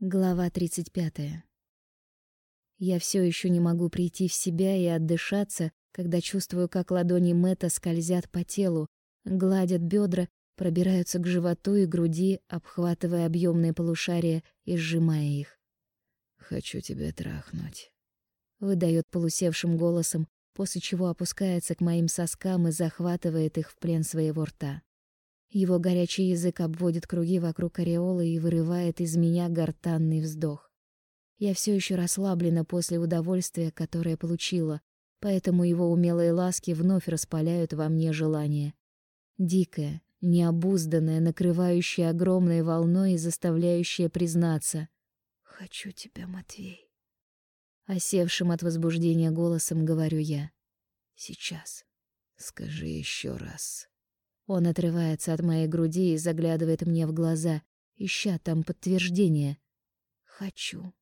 Глава 35. Я все еще не могу прийти в себя и отдышаться, когда чувствую, как ладони Мэта скользят по телу, гладят бедра, пробираются к животу и груди, обхватывая объемные полушария и сжимая их. «Хочу тебя трахнуть», — выдает полусевшим голосом, после чего опускается к моим соскам и захватывает их в плен своего рта. Его горячий язык обводит круги вокруг ореолы и вырывает из меня гортанный вздох. Я все еще расслаблена после удовольствия, которое получила, поэтому его умелые ласки вновь распаляют во мне желание. Дикое, необузданное, накрывающее огромной волной и заставляющее признаться. «Хочу тебя, Матвей». Осевшим от возбуждения голосом говорю я. «Сейчас. Скажи еще раз». Он отрывается от моей груди и заглядывает мне в глаза, ища там подтверждение. «Хочу».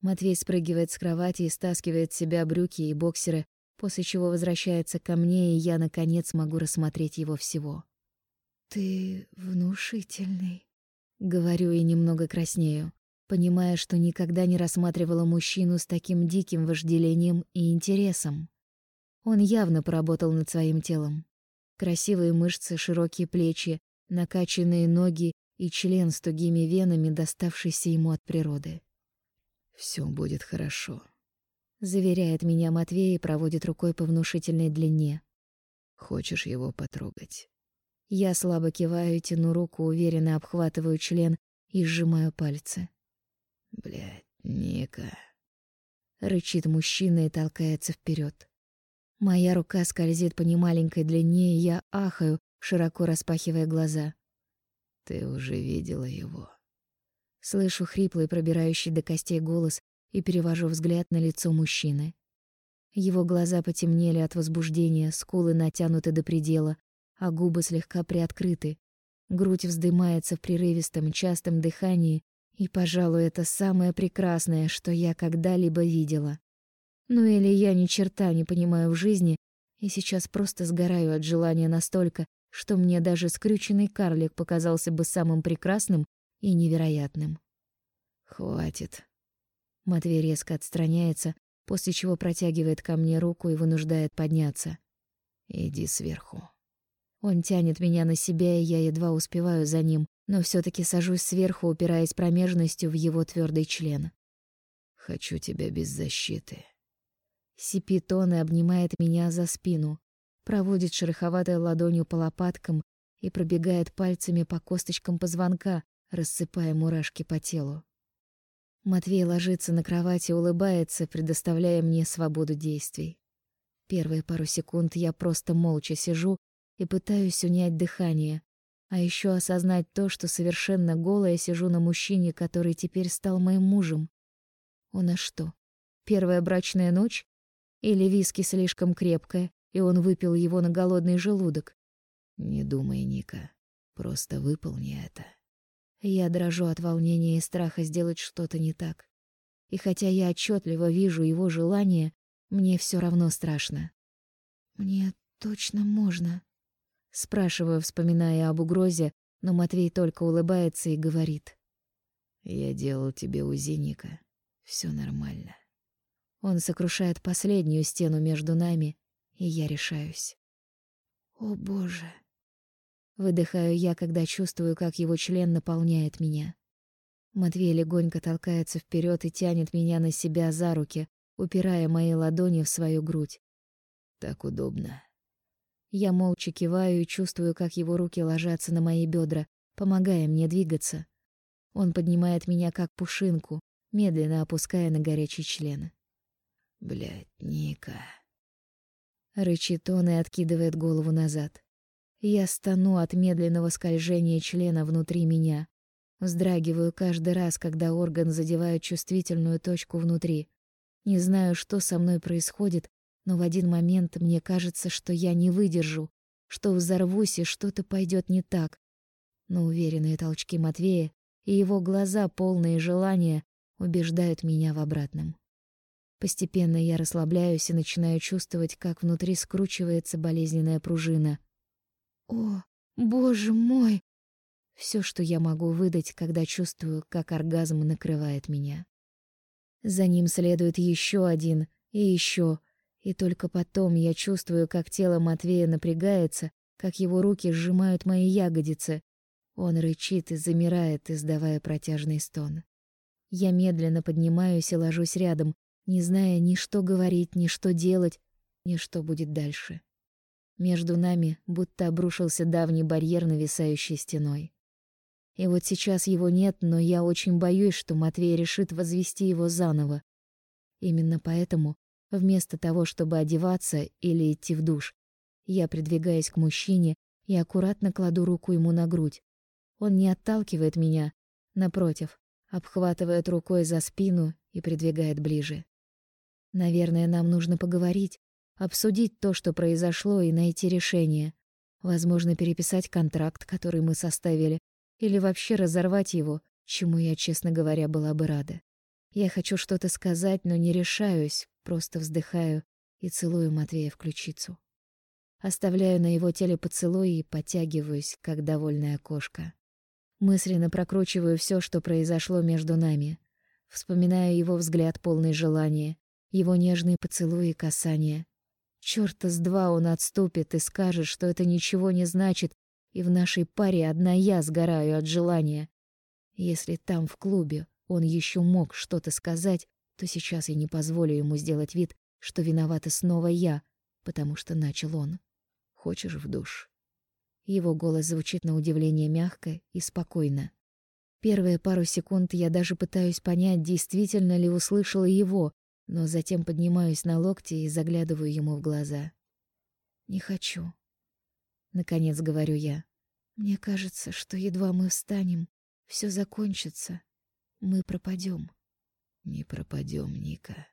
Матвей спрыгивает с кровати и стаскивает с себя брюки и боксеры, после чего возвращается ко мне, и я, наконец, могу рассмотреть его всего. «Ты внушительный», — говорю и немного краснею, понимая, что никогда не рассматривала мужчину с таким диким вожделением и интересом. Он явно поработал над своим телом. Красивые мышцы, широкие плечи, накачанные ноги и член с тугими венами, доставшийся ему от природы. Все будет хорошо», — заверяет меня Матвей и проводит рукой по внушительной длине. «Хочешь его потрогать?» Я слабо киваю, тяну руку, уверенно обхватываю член и сжимаю пальцы. «Блядь, Ника!» Рычит мужчина и толкается вперед. Моя рука скользит по немаленькой длине, и я ахаю, широко распахивая глаза. «Ты уже видела его?» Слышу хриплый, пробирающий до костей голос и перевожу взгляд на лицо мужчины. Его глаза потемнели от возбуждения, скулы натянуты до предела, а губы слегка приоткрыты. Грудь вздымается в прерывистом, частом дыхании, и, пожалуй, это самое прекрасное, что я когда-либо видела. Ну или я ни черта не понимаю в жизни и сейчас просто сгораю от желания настолько, что мне даже скрюченный карлик показался бы самым прекрасным и невероятным. Хватит. Матвей резко отстраняется, после чего протягивает ко мне руку и вынуждает подняться. Иди сверху. Он тянет меня на себя, и я едва успеваю за ним, но все таки сажусь сверху, упираясь промежностью в его твердый член. Хочу тебя без защиты. Сипит он и обнимает меня за спину, проводит шероховатой ладонью по лопаткам и пробегает пальцами по косточкам позвонка, рассыпая мурашки по телу. Матвей ложится на кровати и улыбается, предоставляя мне свободу действий. Первые пару секунд я просто молча сижу и пытаюсь унять дыхание, а еще осознать то, что совершенно голая сижу на мужчине, который теперь стал моим мужем. У нас что, первая брачная ночь? Или виски слишком крепкое, и он выпил его на голодный желудок. Не думай, Ника. Просто выполни это. Я дрожу от волнения и страха сделать что-то не так. И хотя я отчетливо вижу его желание, мне все равно страшно. Мне точно можно, спрашиваю, вспоминая об угрозе, но Матвей только улыбается и говорит: "Я делал тебе УЗИ, Ника. Всё нормально". Он сокрушает последнюю стену между нами, и я решаюсь. О, боже. Выдыхаю я, когда чувствую, как его член наполняет меня. Матвей легонько толкается вперед и тянет меня на себя за руки, упирая мои ладони в свою грудь. Так удобно. Я молча киваю и чувствую, как его руки ложатся на мои бедра, помогая мне двигаться. Он поднимает меня как пушинку, медленно опуская на горячий член. Блядь, Ника. Рычит он и откидывает голову назад. Я стану от медленного скольжения члена внутри меня. Вздрагиваю каждый раз, когда орган задевает чувствительную точку внутри. Не знаю, что со мной происходит, но в один момент мне кажется, что я не выдержу, что взорвусь и что-то пойдет не так. Но уверенные толчки Матвея и его глаза, полные желания, убеждают меня в обратном. Постепенно я расслабляюсь и начинаю чувствовать, как внутри скручивается болезненная пружина. О, боже мой! Все, что я могу выдать, когда чувствую, как оргазм накрывает меня. За ним следует еще один и еще, и только потом я чувствую, как тело Матвея напрягается, как его руки сжимают мои ягодицы. Он рычит и замирает, издавая протяжный стон. Я медленно поднимаюсь и ложусь рядом, не зная ни что говорить, ни что делать, ни что будет дальше. Между нами будто обрушился давний барьер, нависающий стеной. И вот сейчас его нет, но я очень боюсь, что Матвей решит возвести его заново. Именно поэтому, вместо того, чтобы одеваться или идти в душ, я придвигаюсь к мужчине и аккуратно кладу руку ему на грудь. Он не отталкивает меня, напротив, обхватывает рукой за спину и придвигает ближе. Наверное, нам нужно поговорить, обсудить то, что произошло, и найти решение. Возможно, переписать контракт, который мы составили, или вообще разорвать его, чему я, честно говоря, была бы рада. Я хочу что-то сказать, но не решаюсь, просто вздыхаю и целую Матвея в ключицу. Оставляю на его теле поцелуй и подтягиваюсь, как довольная кошка. Мысленно прокручиваю все, что произошло между нами. Вспоминаю его взгляд полный желания, его нежные поцелуи и касания. Чёрта с два он отступит и скажет, что это ничего не значит, и в нашей паре одна я сгораю от желания. Если там, в клубе, он еще мог что-то сказать, то сейчас я не позволю ему сделать вид, что виновата снова я, потому что начал он. Хочешь в душ? Его голос звучит на удивление мягко и спокойно. Первые пару секунд я даже пытаюсь понять, действительно ли услышала его, но затем поднимаюсь на локти и заглядываю ему в глаза. «Не хочу», — наконец говорю я. «Мне кажется, что едва мы встанем, все закончится, мы пропадем». «Не пропадем, Ника».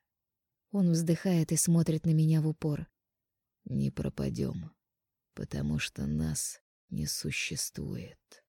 Он вздыхает и смотрит на меня в упор. «Не пропадем, потому что нас не существует».